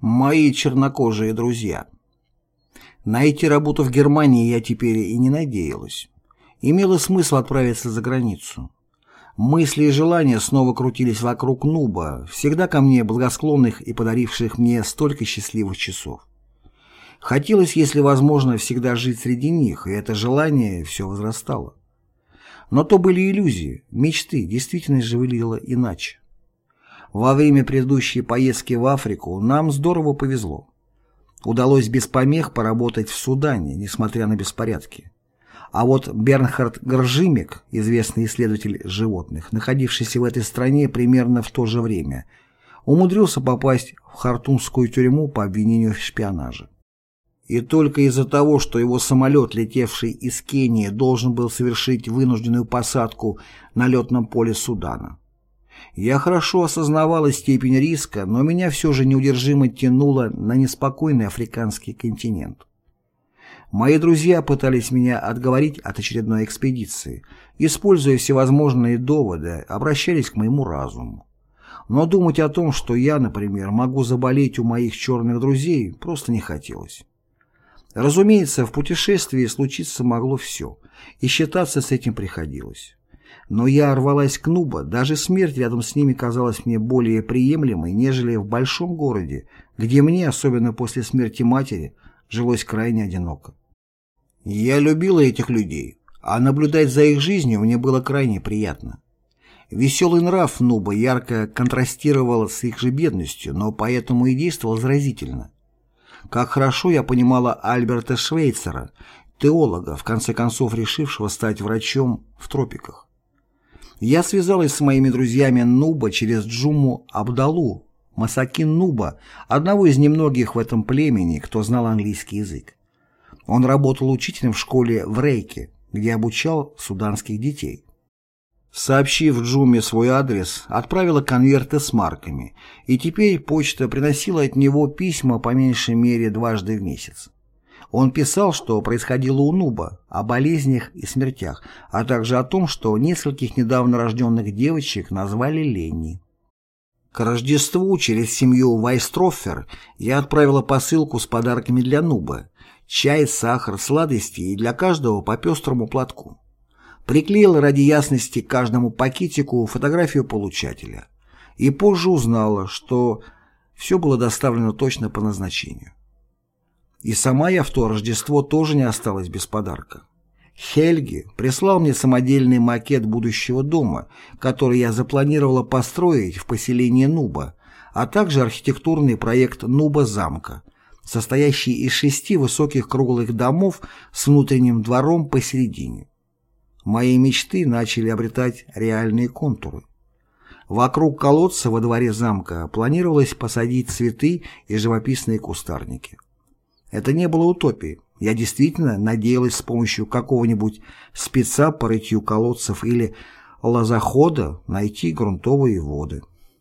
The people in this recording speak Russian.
Мои чернокожие друзья. Найти работу в Германии я теперь и не надеялась. Имело смысл отправиться за границу. Мысли и желания снова крутились вокруг Нуба, всегда ко мне благосклонных и подаривших мне столько счастливых часов. Хотелось, если возможно, всегда жить среди них, и это желание все возрастало. Но то были иллюзии, мечты, действительность же выглядела иначе. Во время предыдущей поездки в Африку нам здорово повезло. Удалось без помех поработать в Судане, несмотря на беспорядки. А вот Бернхард Гржимик, известный исследователь животных, находившийся в этой стране примерно в то же время, умудрился попасть в хартумскую тюрьму по обвинению в шпионаже. И только из-за того, что его самолет, летевший из Кении, должен был совершить вынужденную посадку на летном поле Судана. Я хорошо осознавала степень риска, но меня все же неудержимо тянуло на неспокойный африканский континент. Мои друзья пытались меня отговорить от очередной экспедиции, используя всевозможные доводы, обращались к моему разуму. Но думать о том, что я, например, могу заболеть у моих черных друзей, просто не хотелось. Разумеется, в путешествии случиться могло все, и считаться с этим приходилось. Но я рвалась к Нуба, даже смерть рядом с ними казалась мне более приемлемой, нежели в большом городе, где мне, особенно после смерти матери, жилось крайне одиноко. Я любила этих людей, а наблюдать за их жизнью мне было крайне приятно. Веселый нрав Нуба ярко контрастировал с их же бедностью, но поэтому и действовал заразительно. Как хорошо я понимала Альберта Швейцера, теолога, в конце концов решившего стать врачом в тропиках. Я связалась с моими друзьями Нуба через Джуму Абдалу, Масакин Нуба, одного из немногих в этом племени, кто знал английский язык. Он работал учителем в школе в Рейке, где обучал суданских детей. Сообщив Джуме свой адрес, отправила конверты с марками, и теперь почта приносила от него письма по меньшей мере дважды в месяц. Он писал, что происходило у Нуба, о болезнях и смертях, а также о том, что нескольких недавно рожденных девочек назвали Ленни. К Рождеству через семью Вайстроффер я отправила посылку с подарками для Нуба, чай, сахар, сладости и для каждого по пестрому платку. Приклеила ради ясности каждому пакетику фотографию получателя. И позже узнала, что все было доставлено точно по назначению. И сама я в то Рождество тоже не осталась без подарка. Хельги прислал мне самодельный макет будущего дома, который я запланировала построить в поселении Нуба, а также архитектурный проект Нуба-замка, состоящий из шести высоких круглых домов с внутренним двором посередине. Мои мечты начали обретать реальные контуры. Вокруг колодца во дворе замка планировалось посадить цветы и живописные кустарники. Это не было утопией. Я действительно надеялась с помощью какого-нибудь спеца по рытью колодцев или лозохода найти грунтовые воды.